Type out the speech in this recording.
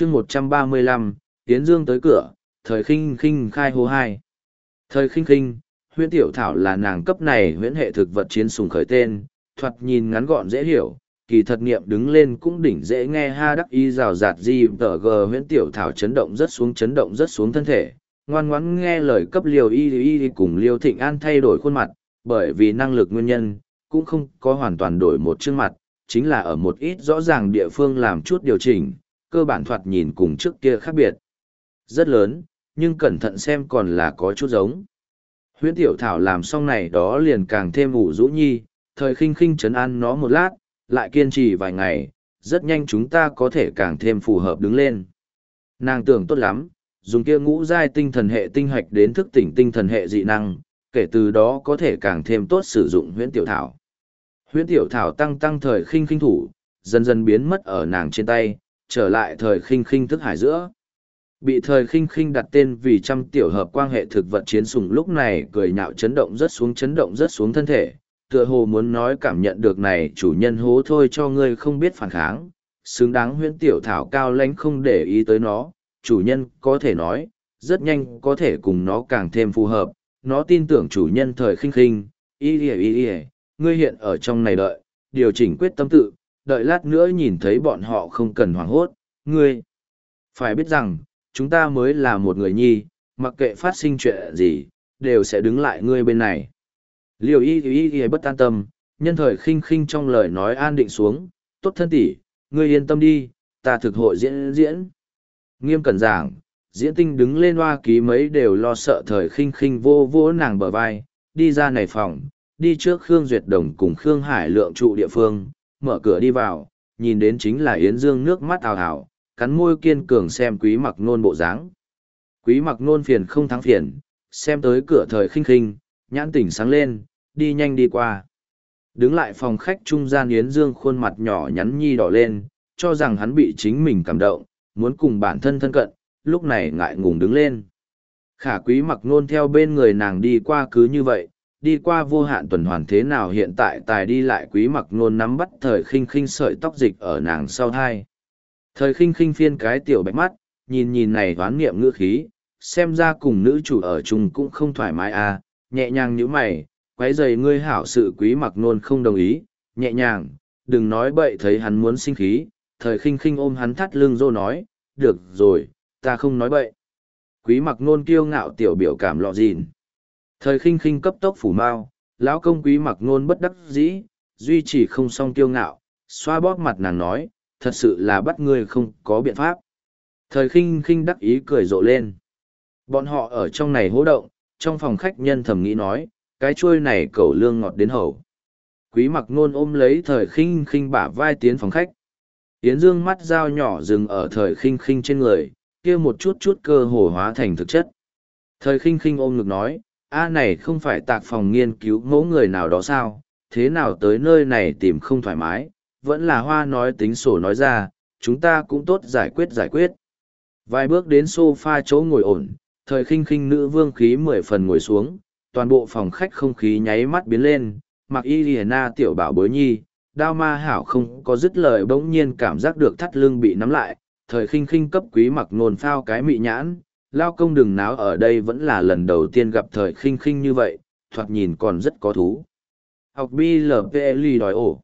chương một trăm ba mươi lăm Tiến Dương tới cửa, thời khinh khinh khai hô hai. Thời khinh khinh, huyễn tiểu thảo là nàng cấp này huyễn hệ thực vật chiến sùng khởi tên, thoạt nhìn ngắn gọn dễ hiểu, kỳ thật nghiệm đứng lên cũng đỉnh dễ nghe ha đắc y rào rạt di tờ gờ huyễn tiểu thảo chấn động rất xuống chấn động rất xuống thân thể, ngoan ngoãn nghe lời cấp liều y y cùng liêu thịnh an thay đổi khuôn mặt, bởi vì năng lực nguyên nhân, cũng không có hoàn toàn đổi một chương mặt, chính là ở một ít rõ ràng địa phương làm chút điều chỉnh, cơ bản thoạt nhìn cùng trước kia khác biệt. Rất lớn, nhưng cẩn thận xem còn là có chút giống. Huyễn tiểu thảo làm xong này đó liền càng thêm ủ rũ nhi, thời khinh khinh chấn an nó một lát, lại kiên trì vài ngày, rất nhanh chúng ta có thể càng thêm phù hợp đứng lên. Nàng tưởng tốt lắm, dùng kia ngũ giai tinh thần hệ tinh hạch đến thức tỉnh tinh thần hệ dị năng, kể từ đó có thể càng thêm tốt sử dụng huyễn tiểu thảo. Huyễn tiểu thảo tăng tăng thời khinh khinh thủ, dần dần biến mất ở nàng trên tay, trở lại thời khinh khinh thức hải giữa. Bị thời khinh khinh đặt tên vì trăm tiểu hợp quan hệ thực vật chiến sùng lúc này cười nhạo chấn động rất xuống chấn động rất xuống thân thể, tựa hồ muốn nói cảm nhận được này chủ nhân hố thôi cho ngươi không biết phản kháng, xứng đáng huyễn tiểu thảo cao lãnh không để ý tới nó, chủ nhân có thể nói, rất nhanh có thể cùng nó càng thêm phù hợp, nó tin tưởng chủ nhân thời khinh khinh, y y y y, ngươi hiện ở trong này đợi, điều chỉnh quyết tâm tự, đợi lát nữa nhìn thấy bọn họ không cần hoảng hốt, ngươi. Phải biết rằng, chúng ta mới là một người nhi, mặc kệ phát sinh chuyện gì, đều sẽ đứng lại ngươi bên này. Liều y y y bất an tâm, nhân thời khinh khinh trong lời nói an định xuống, tốt thân tỷ, ngươi yên tâm đi, ta thực hội diễn diễn. Nghiêm cẩn giảng, diễn tinh đứng lên hoa ký mấy đều lo sợ thời khinh khinh vô vô nàng bờ vai, đi ra này phòng, đi trước Khương Duyệt Đồng cùng Khương Hải lượng trụ địa phương, mở cửa đi vào, nhìn đến chính là Yến Dương nước mắt ào ào, cắn môi kiên cường xem quý mặc nôn bộ dáng. Quý mặc nôn phiền không thắng phiền, xem tới cửa thời khinh khinh, nhãn tỉnh sáng lên, đi nhanh đi qua. Đứng lại phòng khách trung gian Yến Dương khuôn mặt nhỏ nhắn nhi đỏ lên, cho rằng hắn bị chính mình cảm động, muốn cùng bản thân thân cận, lúc này ngại ngùng đứng lên. Khả quý mặc nôn theo bên người nàng đi qua cứ như vậy, đi qua vô hạn tuần hoàn thế nào hiện tại tài đi lại quý mặc nôn nắm bắt thời khinh khinh sợi tóc dịch ở nàng sau thai. Thời khinh khinh phiên cái tiểu bạch mắt, nhìn nhìn này đoán niệm ngữ khí, xem ra cùng nữ chủ ở chung cũng không thoải mái à, nhẹ nhàng như mày, quấy giày ngươi hảo sự quý mặc nôn không đồng ý, nhẹ nhàng, đừng nói bậy thấy hắn muốn sinh khí, thời khinh khinh ôm hắn thắt lưng rô nói, được rồi, ta không nói bậy. Quý mặc nôn kiêu ngạo tiểu biểu cảm lọ gìn. Thời khinh khinh cấp tốc phủ mau, lão công quý mặc nôn bất đắc dĩ, duy trì không song kiêu ngạo, xoa bóp mặt nàng nói, thật sự là bắt ngươi không có biện pháp. Thời khinh khinh đắc ý cười rộ lên. Bọn họ ở trong này hố động, trong phòng khách nhân thầm nghĩ nói, cái chuôi này cầu lương ngọt đến hầu. Quý mặc nôn ôm lấy thời khinh khinh bả vai tiến phòng khách. Yến Dương mắt dao nhỏ dừng ở thời khinh khinh trên người, kia một chút chút cơ hồ hóa thành thực chất. Thời khinh khinh ôm ngực nói, a này không phải tạc phòng nghiên cứu mẫu người nào đó sao, thế nào tới nơi này tìm không thoải mái, vẫn là hoa nói tính sổ nói ra, chúng ta cũng tốt giải quyết giải quyết. Vài bước đến sofa chỗ ngồi ổn, thời khinh khinh nữ vương khí mười phần ngồi xuống, toàn bộ phòng khách không khí nháy mắt biến lên, mặc y lìa na tiểu bảo bối nhi, đao ma hảo không có dứt lời bỗng nhiên cảm giác được thắt lưng bị nắm lại, thời khinh khinh cấp quý mặc nồn phao cái mị nhãn, lao công đừng náo ở đây vẫn là lần đầu tiên gặp thời khinh khinh như vậy, thoạt nhìn còn rất có thú. Học BLPL đòi ổ.